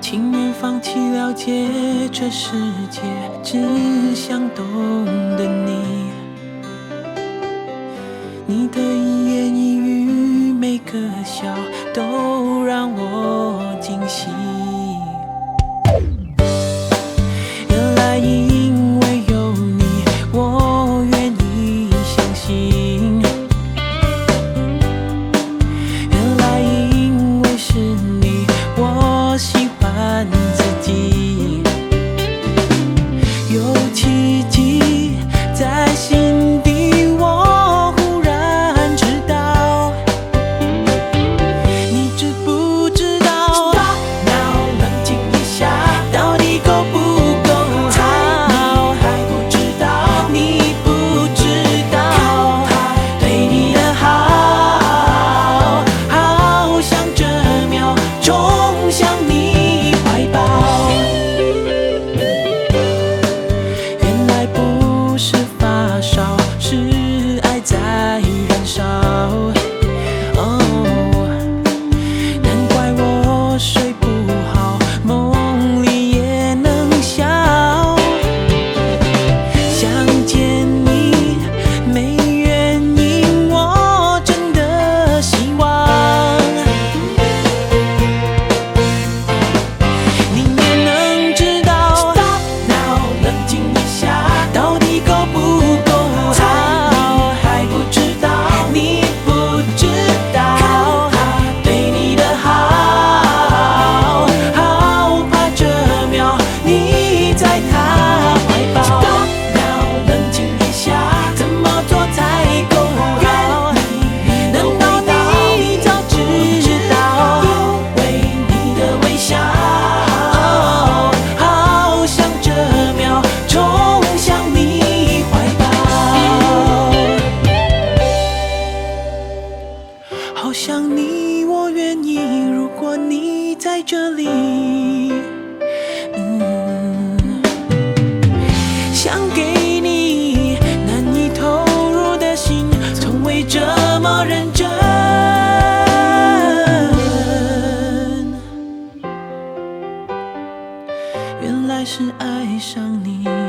请你放弃了解这世界，只想懂得你。你的一言一语，每个笑都让我惊喜。这里。想给你难以投入的心从未这么认真。原来是爱上你。